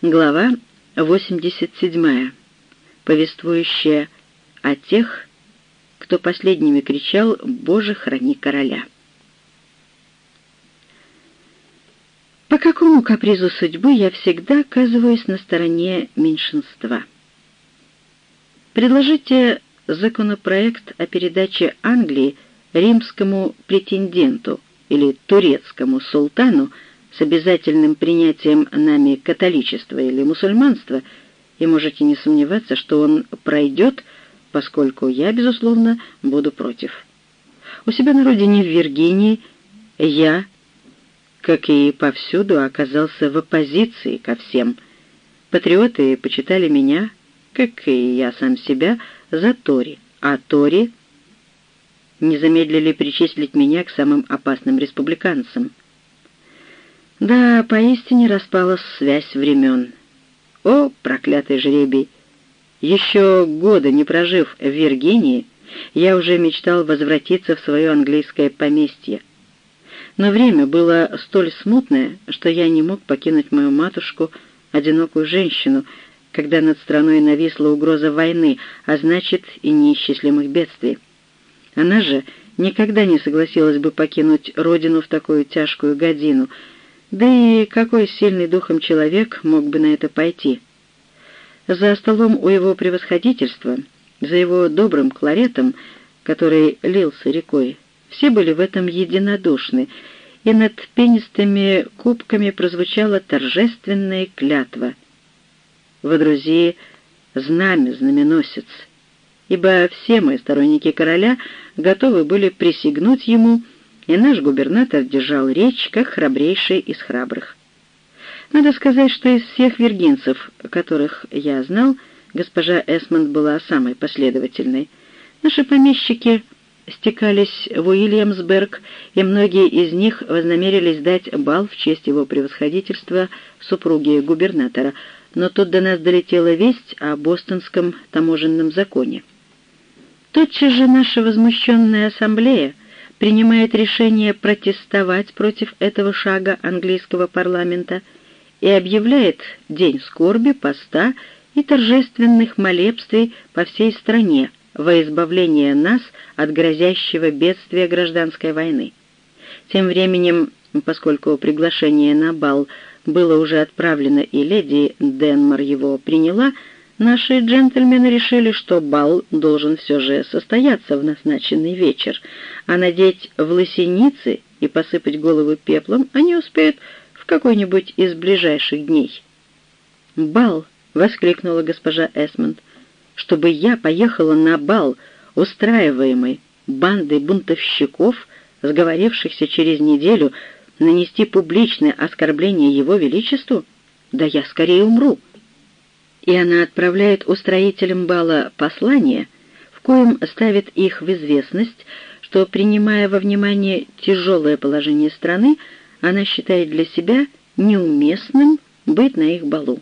Глава 87, повествующая о тех, кто последними кричал «Боже, храни короля». По какому капризу судьбы я всегда оказываюсь на стороне меньшинства? Предложите законопроект о передаче Англии римскому претенденту или турецкому султану с обязательным принятием нами католичества или мусульманства, и можете не сомневаться, что он пройдет, поскольку я, безусловно, буду против. У себя на родине в Виргинии я, как и повсюду, оказался в оппозиции ко всем. Патриоты почитали меня, как и я сам себя, за Тори, а Тори не замедлили причислить меня к самым опасным республиканцам. Да, поистине распалась связь времен. О, проклятый жребий! Еще года не прожив в Виргинии, я уже мечтал возвратиться в свое английское поместье. Но время было столь смутное, что я не мог покинуть мою матушку, одинокую женщину, когда над страной нависла угроза войны, а значит и неисчислимых бедствий. Она же никогда не согласилась бы покинуть родину в такую тяжкую годину — да и какой сильный духом человек мог бы на это пойти? За столом у его превосходительства, за его добрым кларетом, который лился рекой, все были в этом единодушны, и над пенистыми кубками прозвучала торжественная клятва. «Водрузии знамя, знаменосец», ибо все мы, сторонники короля, готовы были присягнуть ему — и наш губернатор держал речь, как храбрейший из храбрых. Надо сказать, что из всех виргинцев, которых я знал, госпожа Эсмонд была самой последовательной. Наши помещики стекались в Уильямсберг, и многие из них вознамерились дать бал в честь его превосходительства супруги губернатора, но тут до нас долетела весть о бостонском таможенном законе. Тотчас же наша возмущенная ассамблея принимает решение протестовать против этого шага английского парламента и объявляет день скорби, поста и торжественных молебствий по всей стране во избавление нас от грозящего бедствия гражданской войны. Тем временем, поскольку приглашение на бал было уже отправлено и леди Денмар его приняла, Наши джентльмены решили, что бал должен все же состояться в назначенный вечер, а надеть в лосеницы и посыпать головы пеплом они успеют в какой-нибудь из ближайших дней. «Бал!» — воскликнула госпожа Эсмонд. «Чтобы я поехала на бал, устраиваемый бандой бунтовщиков, сговорившихся через неделю нанести публичное оскорбление его величеству? Да я скорее умру!» И она отправляет устроителям бала послание, в коем ставит их в известность, что, принимая во внимание тяжелое положение страны, она считает для себя неуместным быть на их балу.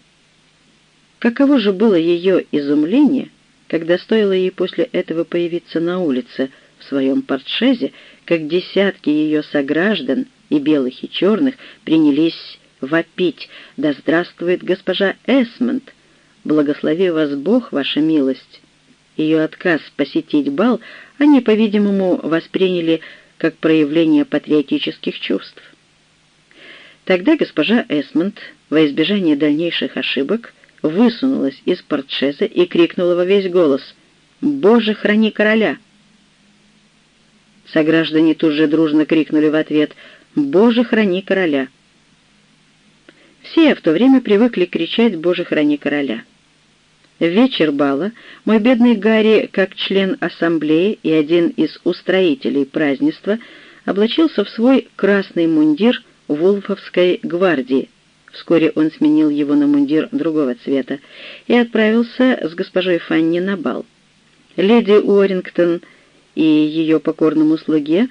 Каково же было ее изумление, когда стоило ей после этого появиться на улице в своем портшезе, как десятки ее сограждан, и белых, и черных, принялись вопить «Да здравствует госпожа Эсмонд! «Благослови вас Бог, ваша милость». Ее отказ посетить бал они, по-видимому, восприняли как проявление патриотических чувств. Тогда госпожа Эсмонд, во избежание дальнейших ошибок, высунулась из портшеза и крикнула во весь голос «Боже, храни короля!». Сограждане тут же дружно крикнули в ответ «Боже, храни короля!». Все в то время привыкли кричать «Боже, храни короля!». В вечер бала мой бедный Гарри, как член ассамблеи и один из устроителей празднества, облачился в свой красный мундир Вулфовской гвардии. Вскоре он сменил его на мундир другого цвета и отправился с госпожой Фанни на бал. Леди Уоррингтон и ее покорному слуге,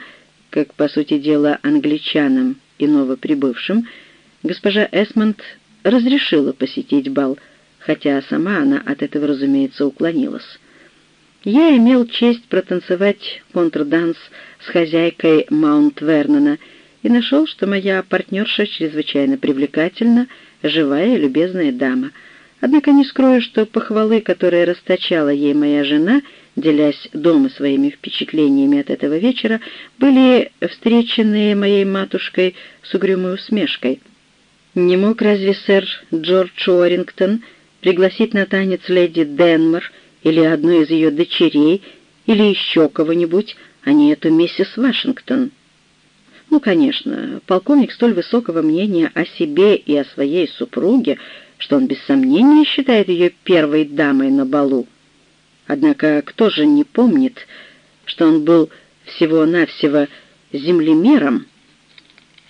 как, по сути дела, англичанам и новоприбывшим, госпожа Эсмонд разрешила посетить бал — хотя сама она от этого, разумеется, уклонилась. Я имел честь протанцевать контрданс с хозяйкой Маунт-Вернона и нашел, что моя партнерша чрезвычайно привлекательна, живая и любезная дама. Однако не скрою, что похвалы, которые расточала ей моя жена, делясь дома своими впечатлениями от этого вечера, были встречены моей матушкой с угрюмой усмешкой. Не мог разве сэр Джордж Уоррингтон пригласить на танец леди Денмор или одну из ее дочерей, или еще кого-нибудь, а не эту миссис Вашингтон? Ну, конечно, полковник столь высокого мнения о себе и о своей супруге, что он без сомнения считает ее первой дамой на балу. Однако кто же не помнит, что он был всего-навсего землемером,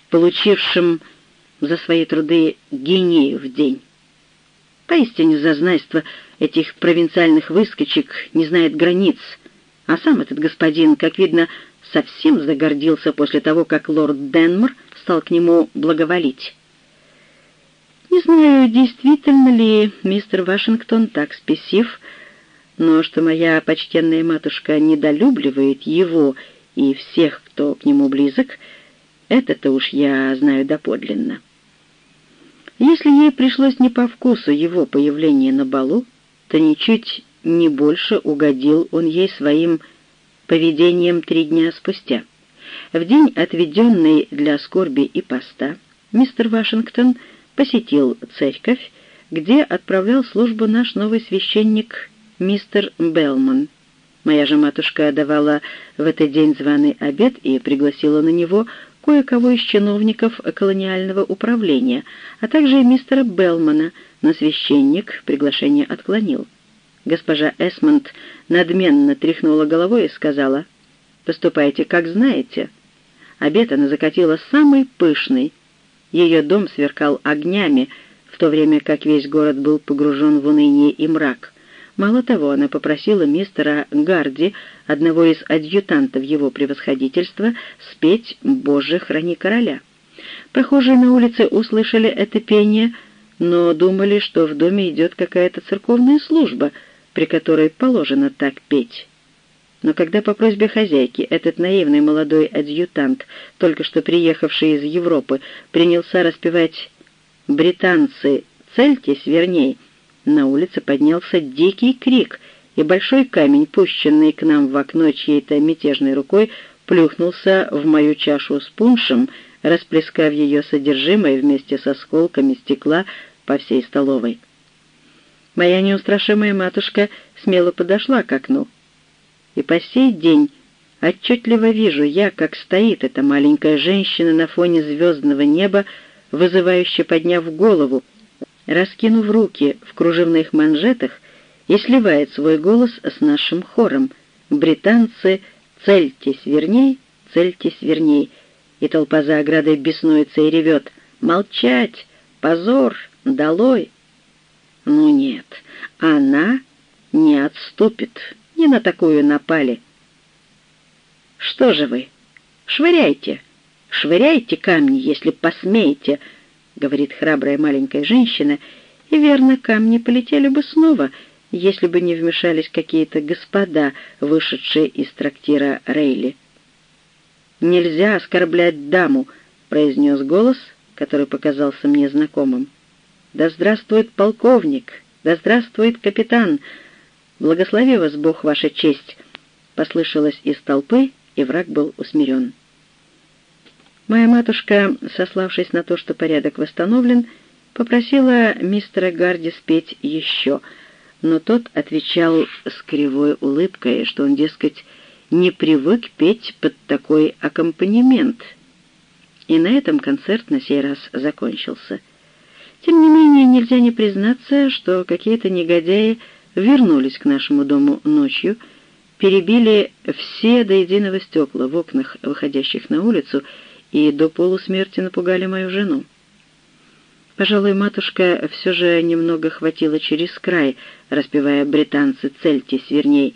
получившим за свои труды гинею в день? Поистине зазнайство этих провинциальных выскочек не знает границ, а сам этот господин, как видно, совсем загордился после того, как лорд Денмор стал к нему благоволить. Не знаю, действительно ли мистер Вашингтон так спесив, но что моя почтенная матушка недолюбливает его и всех, кто к нему близок, это-то уж я знаю доподлинно. Если ей пришлось не по вкусу его появление на балу, то ничуть не больше угодил он ей своим поведением три дня спустя. В день, отведенный для скорби и поста, мистер Вашингтон посетил церковь, где отправлял службу наш новый священник мистер Белман. Моя же матушка давала в этот день званый обед и пригласила на него кое-кого из чиновников колониального управления, а также и мистера Белмана, но священник приглашение отклонил. Госпожа Эсмонд надменно тряхнула головой и сказала, «Поступайте, как знаете». Обед она закатила самый пышный. Ее дом сверкал огнями, в то время как весь город был погружен в уныние и мрак. Мало того, она попросила мистера Гарди, одного из адъютантов его превосходительства, спеть «Боже, храни короля». Прохожие на улице услышали это пение, но думали, что в доме идет какая-то церковная служба, при которой положено так петь. Но когда по просьбе хозяйки этот наивный молодой адъютант, только что приехавший из Европы, принялся распевать «Британцы, цельтесь верней», на улице поднялся дикий крик, и большой камень, пущенный к нам в окно чьей-то мятежной рукой, плюхнулся в мою чашу с пуншем, расплескав ее содержимое вместе с осколками стекла по всей столовой. Моя неустрашимая матушка смело подошла к окну. И по сей день отчетливо вижу я, как стоит эта маленькая женщина на фоне звездного неба, вызывающе подняв голову, раскинув руки в кружевных манжетах и сливает свой голос с нашим хором. «Британцы, цельтесь верней, цельтесь верней!» И толпа за оградой беснуется и ревет. «Молчать! Позор! Долой!» Ну нет, она не отступит. Не на такую напали. Что же вы? Швыряйте! Швыряйте камни, если посмеете!» — говорит храбрая маленькая женщина, и верно, камни полетели бы снова, если бы не вмешались какие-то господа, вышедшие из трактира Рейли. «Нельзя оскорблять даму», — произнес голос, который показался мне знакомым. «Да здравствует полковник! Да здравствует капитан! Благослови вас Бог, ваша честь!» — послышалось из толпы, и враг был усмирен. Моя матушка, сославшись на то, что порядок восстановлен, попросила мистера Гарди спеть еще, но тот отвечал с кривой улыбкой, что он, дескать, не привык петь под такой аккомпанемент. И на этом концерт на сей раз закончился. Тем не менее, нельзя не признаться, что какие-то негодяи вернулись к нашему дому ночью, перебили все до единого стекла в окнах, выходящих на улицу, и до полусмерти напугали мою жену. Пожалуй, матушка все же немного хватила через край, распевая «Британцы, цельтесь, верней».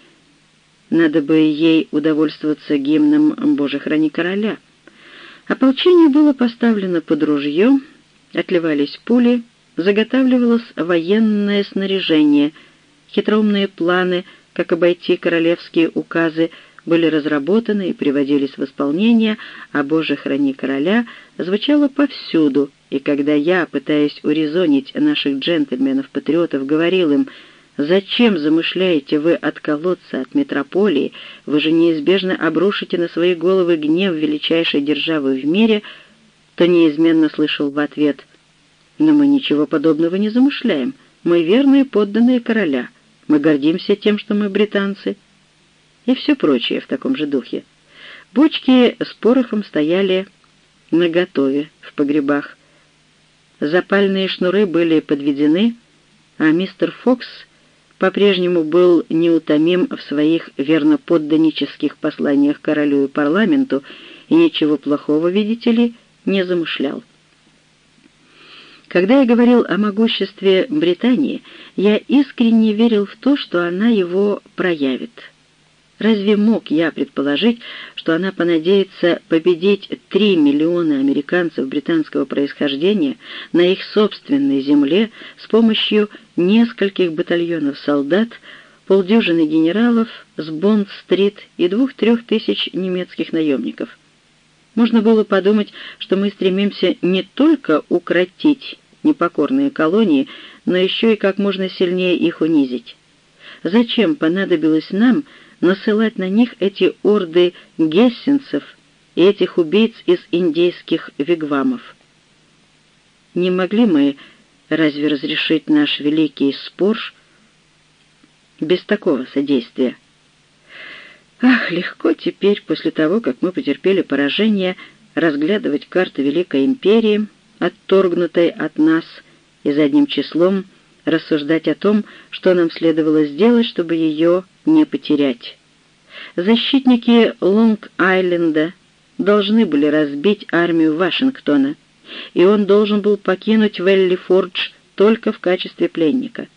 Надо бы ей удовольствоваться гимном «Боже, храни короля». Ополчение было поставлено под ружье, отливались пули, заготавливалось военное снаряжение, хитроумные планы, как обойти королевские указы, были разработаны и приводились в исполнение, а «Боже, храни короля» звучало повсюду, и когда я, пытаясь урезонить наших джентльменов-патриотов, говорил им «Зачем замышляете вы отколоться от метрополии? Вы же неизбежно обрушите на свои головы гнев величайшей державы в мире», то неизменно слышал в ответ «Но мы ничего подобного не замышляем. Мы верные подданные короля. Мы гордимся тем, что мы британцы» и все прочее в таком же духе. Бочки с порохом стояли наготове в погребах. Запальные шнуры были подведены, а мистер Фокс по-прежнему был неутомим в своих верноподданнических посланиях королю и парламенту и ничего плохого, видите ли, не замышлял. Когда я говорил о могуществе Британии, я искренне верил в то, что она его проявит. Разве мог я предположить, что она понадеется победить три миллиона американцев британского происхождения на их собственной земле с помощью нескольких батальонов солдат, полдюжины генералов с Бонд-стрит и двух-трех тысяч немецких наемников? Можно было подумать, что мы стремимся не только укротить непокорные колонии, но еще и как можно сильнее их унизить. Зачем понадобилось нам насылать на них эти орды гессенцев и этих убийц из индейских вигвамов. Не могли мы разве разрешить наш великий спор без такого содействия? Ах, легко теперь, после того, как мы потерпели поражение, разглядывать карты Великой Империи, отторгнутой от нас и задним числом рассуждать о том, что нам следовало сделать, чтобы ее не потерять. Защитники Лонг-Айленда должны были разбить армию Вашингтона, и он должен был покинуть Велли-Фордж только в качестве пленника.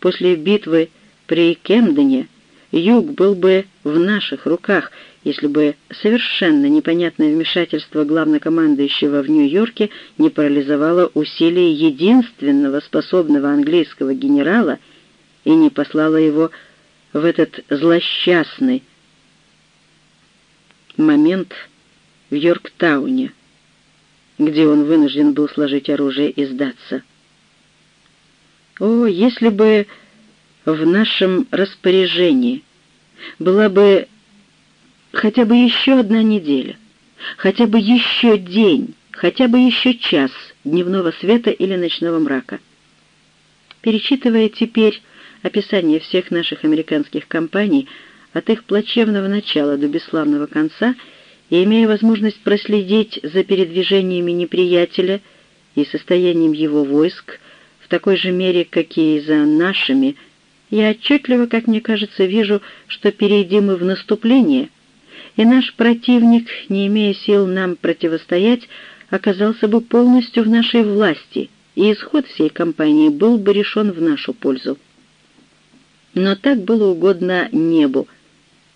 После битвы при Кемдене юг был бы в наших руках, если бы совершенно непонятное вмешательство главнокомандующего в Нью-Йорке не парализовало усилия единственного способного английского генерала и не послало его в этот злосчастный момент в Йорктауне, где он вынужден был сложить оружие и сдаться. О, если бы в нашем распоряжении была бы хотя бы еще одна неделя, хотя бы еще день, хотя бы еще час дневного света или ночного мрака. Перечитывая теперь описание всех наших американских компаний от их плачевного начала до бесславного конца и имея возможность проследить за передвижениями неприятеля и состоянием его войск в такой же мере, как и за нашими, я отчетливо, как мне кажется, вижу, что перейдем мы в наступление, и наш противник, не имея сил нам противостоять, оказался бы полностью в нашей власти, и исход всей кампании был бы решен в нашу пользу. Но так было угодно небу,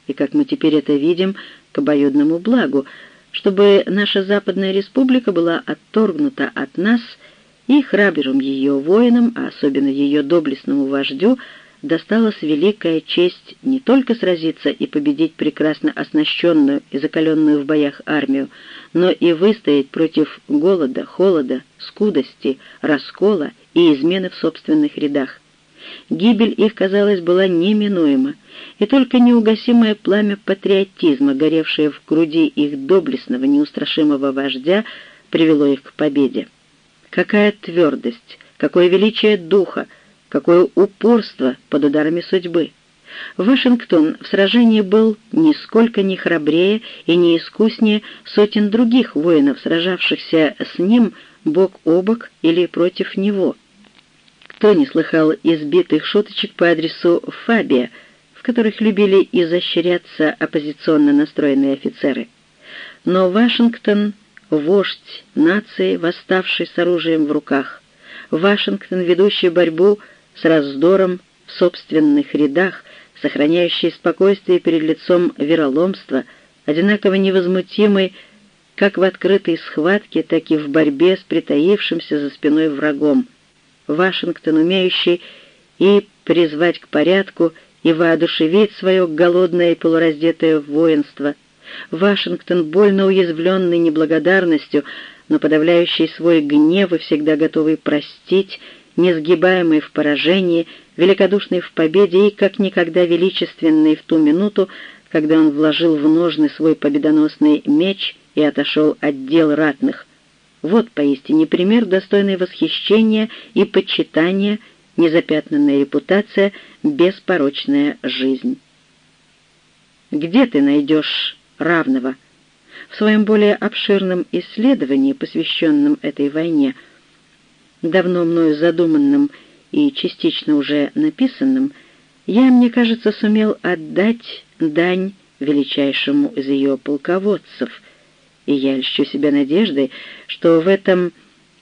и, как мы теперь это видим, к обоюдному благу, чтобы наша Западная Республика была отторгнута от нас, и храбрым ее воинам, а особенно ее доблестному вождю, досталась великая честь не только сразиться и победить прекрасно оснащенную и закаленную в боях армию, но и выстоять против голода, холода, скудости, раскола и измены в собственных рядах. Гибель их, казалось, была неминуема, и только неугасимое пламя патриотизма, горевшее в груди их доблестного, неустрашимого вождя, привело их к победе. Какая твердость, какое величие духа, какое упорство под ударами судьбы! Вашингтон в сражении был нисколько не храбрее и не искуснее сотен других воинов, сражавшихся с ним бок о бок или против него. Кто не слыхал избитых шуточек по адресу Фабия, в которых любили изощряться оппозиционно настроенные офицеры? Но Вашингтон — вождь нации, восставший с оружием в руках. Вашингтон, ведущий борьбу с раздором в собственных рядах, сохраняющий спокойствие перед лицом вероломства, одинаково невозмутимый как в открытой схватке, так и в борьбе с притаившимся за спиной врагом. Вашингтон, умеющий и призвать к порядку, и воодушевить свое голодное и полураздетое воинство. Вашингтон, больно уязвленный неблагодарностью, но подавляющий свой гнев и всегда готовый простить, несгибаемый в поражении, великодушный в победе и как никогда величественный в ту минуту, когда он вложил в ножны свой победоносный меч и отошел от дел ратных. Вот поистине пример, достойный восхищения и почитания, незапятнанная репутация, беспорочная жизнь. Где ты найдешь равного? В своем более обширном исследовании, посвященном этой войне, давно мною задуманном и частично уже написанном, я, мне кажется, сумел отдать дань величайшему из ее полководцев, и я льщу себя надеждой, что в этом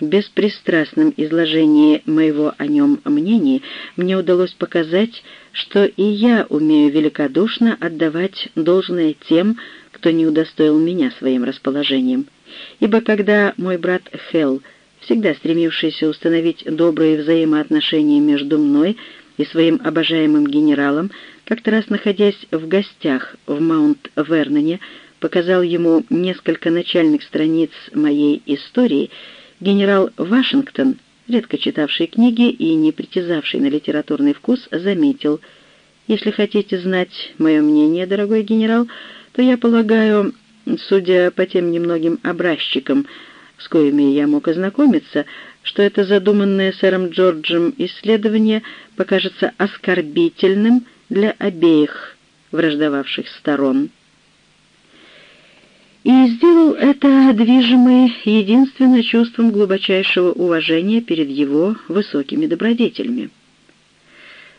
беспристрастном изложении моего о нем мнения мне удалось показать, что и я умею великодушно отдавать должное тем, кто не удостоил меня своим расположением. Ибо когда мой брат Хелл, всегда стремившийся установить добрые взаимоотношения между мной и своим обожаемым генералом, как-то раз находясь в гостях в Маунт-Верноне, показал ему несколько начальных страниц моей истории, генерал Вашингтон, редко читавший книги и не притязавший на литературный вкус, заметил, «Если хотите знать мое мнение, дорогой генерал, то я полагаю, судя по тем немногим образчикам, с коими я мог ознакомиться, что это задуманное сэром Джорджем исследование покажется оскорбительным для обеих враждовавших сторон. И сделал это движимый единственно чувством глубочайшего уважения перед его высокими добродетелями.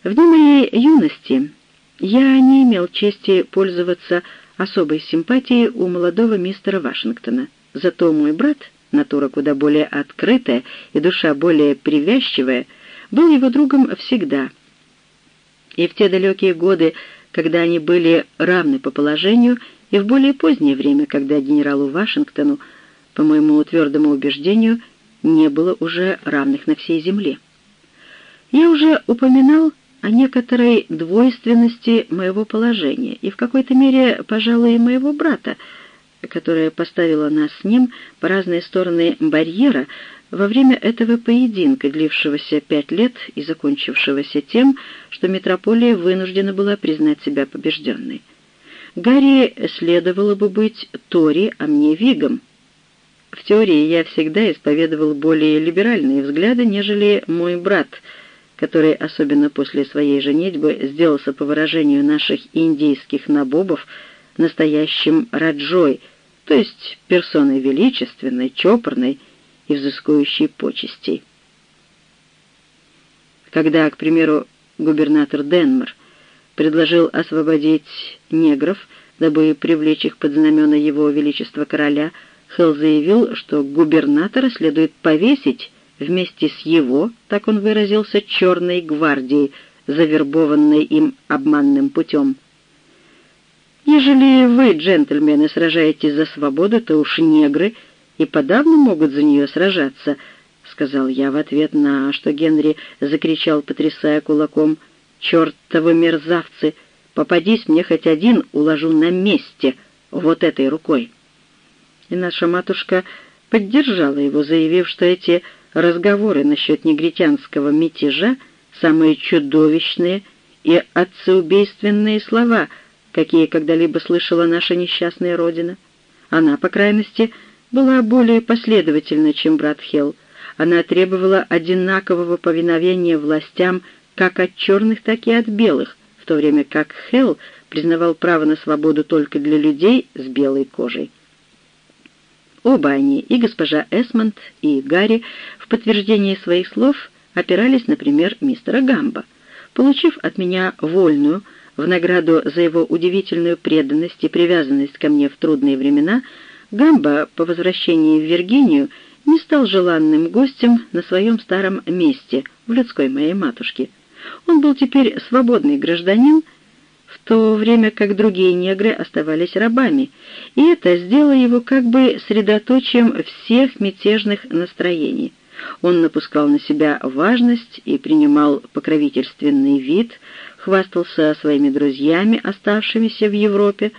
В дни моей юности я не имел чести пользоваться особой симпатией у молодого мистера Вашингтона, зато мой брат — натура куда более открытая и душа более привязчивая, был его другом всегда. И в те далекие годы, когда они были равны по положению, и в более позднее время, когда генералу Вашингтону, по моему твердому убеждению, не было уже равных на всей земле. Я уже упоминал о некоторой двойственности моего положения и в какой-то мере, пожалуй, и моего брата, которая поставила нас с ним по разные стороны барьера во время этого поединка, длившегося пять лет и закончившегося тем, что метрополия вынуждена была признать себя побежденной. Гарри следовало бы быть Тори, а мне Вигом. В теории я всегда исповедовал более либеральные взгляды, нежели мой брат, который, особенно после своей женитьбы, сделался, по выражению наших индийских набобов, настоящим раджой — то есть персоной величественной, чопорной и взыскующей почестей. Когда, к примеру, губернатор Денмар предложил освободить негров, дабы привлечь их под знамена его величества короля, Хелл заявил, что губернатора следует повесить вместе с его, так он выразился, черной гвардией, завербованной им обманным путем. Ежели вы, джентльмены, сражаетесь за свободу, то уж негры и подавно могут за нее сражаться, — сказал я в ответ на что Генри закричал, потрясая кулаком. «Чертовы мерзавцы! Попадись мне хоть один, уложу на месте, вот этой рукой!» И наша матушка поддержала его, заявив, что эти разговоры насчет негритянского мятежа — самые чудовищные и отцеубийственные слова — какие когда-либо слышала наша несчастная родина. Она, по крайности, была более последовательна, чем брат Хелл. Она требовала одинакового повиновения властям как от черных, так и от белых, в то время как Хелл признавал право на свободу только для людей с белой кожей. Оба они, и госпожа Эсмонд, и Гарри, в подтверждение своих слов опирались, например, мистера Гамба. Получив от меня вольную, в награду за его удивительную преданность и привязанность ко мне в трудные времена, Гамба по возвращении в Виргинию не стал желанным гостем на своем старом месте, в людской моей матушке. Он был теперь свободный гражданин, в то время как другие негры оставались рабами, и это сделало его как бы средоточием всех мятежных настроений. Он напускал на себя важность и принимал покровительственный вид, хвастался своими друзьями, оставшимися в Европе,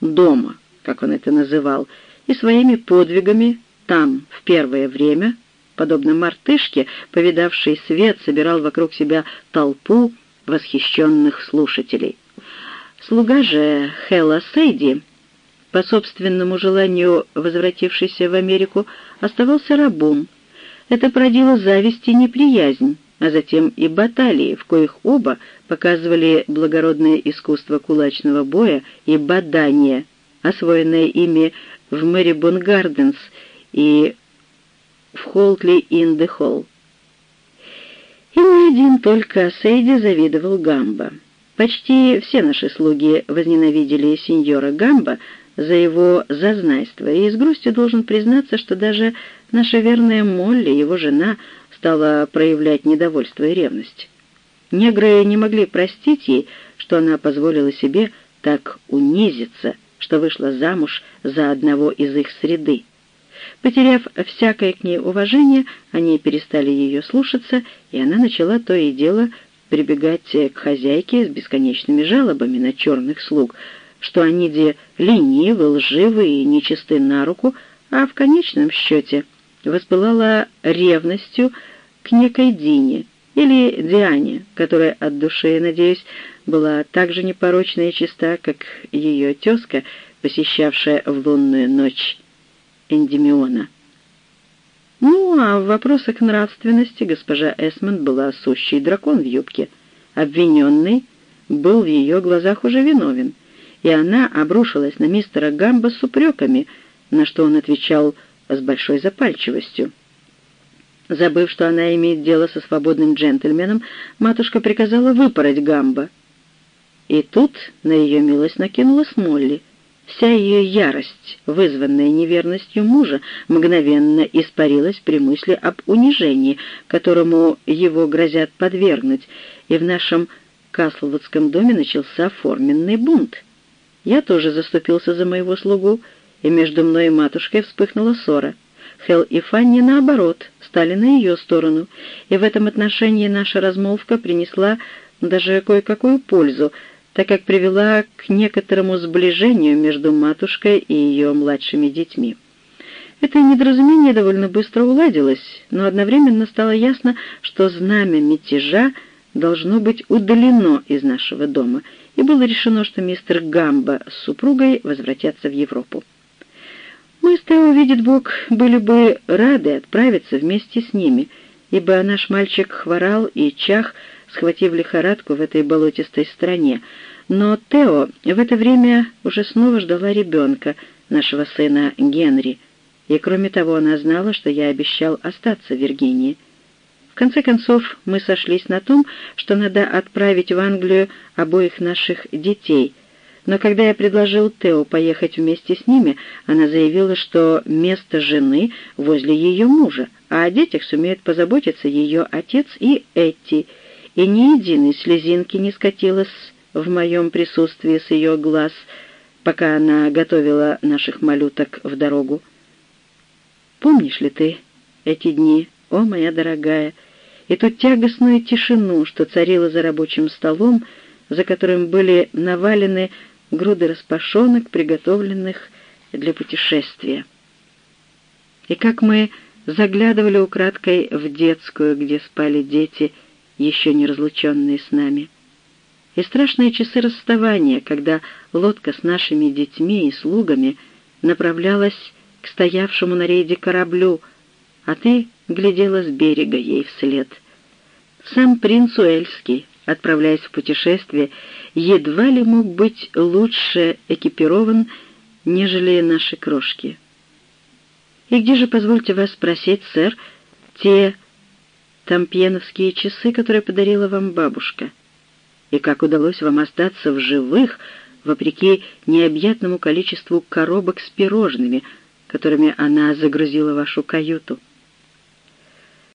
дома, как он это называл, и своими подвигами там, в первое время, подобно мартышке, повидавший свет, собирал вокруг себя толпу восхищенных слушателей. Слуга же Хэлла Сейди, по собственному желанию возвратившийся в Америку, оставался рабом. Это породило зависть и неприязнь, а затем и баталии, в коих оба показывали благородное искусство кулачного боя и бадания, освоенное ими в Мэрибон Гарденс и в Холтли ин де Холл. И не один только Сейди завидовал Гамбо. Почти все наши слуги возненавидели сеньора Гамбо за его зазнайство, и с грустью должен признаться, что даже наша верная Молли, его жена, стала проявлять недовольство и ревность. Негры не могли простить ей, что она позволила себе так унизиться, что вышла замуж за одного из их среды. Потеряв всякое к ней уважение, они перестали ее слушаться, и она начала то и дело прибегать к хозяйке с бесконечными жалобами на черных слуг, что они де ленивы, лживы и нечисты на руку, а в конечном счете воспылала ревностью к некой Дине или Диане, которая от души, надеюсь, была так же непорочна и чиста, как ее тезка, посещавшая в лунную ночь Эндемиона. Ну, а в вопросах нравственности госпожа Эсмонд была сущий дракон в юбке. Обвиненный был в ее глазах уже виновен, и она обрушилась на мистера Гамба с упреками, на что он отвечал с большой запальчивостью. Забыв, что она имеет дело со свободным джентльменом, матушка приказала выпороть Гамба. И тут на ее милость накинулась Молли. Вся ее ярость, вызванная неверностью мужа, мгновенно испарилась при мысли об унижении, которому его грозят подвергнуть, и в нашем Каслвудском доме начался форменный бунт. Я тоже заступился за моего слугу, и между мной и матушкой вспыхнула ссора. Хел и Фанни, наоборот, стали на ее сторону, и в этом отношении наша размолвка принесла даже кое-какую пользу — так как привела к некоторому сближению между матушкой и ее младшими детьми. Это недоразумение довольно быстро уладилось, но одновременно стало ясно, что знамя мятежа должно быть удалено из нашего дома, и было решено, что мистер Гамба с супругой возвратятся в Европу. Мы с Тео, видит Бог, были бы рады отправиться вместе с ними, ибо наш мальчик хворал и чах, схватив лихорадку в этой болотистой стране, но Тео в это время уже снова ждала ребенка, нашего сына Генри, и кроме того она знала, что я обещал остаться в Виргинии. В конце концов мы сошлись на том, что надо отправить в Англию обоих наших детей, но когда я предложил Тео поехать вместе с ними, она заявила, что место жены возле ее мужа, а о детях сумеют позаботиться ее отец и Этти, и ни единой слезинки не скатилась в моем присутствии с ее глаз, пока она готовила наших малюток в дорогу. Помнишь ли ты эти дни, о моя дорогая, и ту тягостную тишину, что царила за рабочим столом, за которым были навалены груды распашонок, приготовленных для путешествия. И как мы заглядывали украдкой в детскую, где спали дети, еще не разлученные с нами и страшные часы расставания, когда лодка с нашими детьми и слугами направлялась к стоявшему на рейде кораблю, а ты глядела с берега ей вслед. Сам принц Уэльский, отправляясь в путешествие, едва ли мог быть лучше экипирован, нежели наши крошки. И где же, позвольте вас спросить, сэр, те тампьеновские часы, которые подарила вам бабушка?» и как удалось вам остаться в живых, вопреки необъятному количеству коробок с пирожными, которыми она загрузила вашу каюту.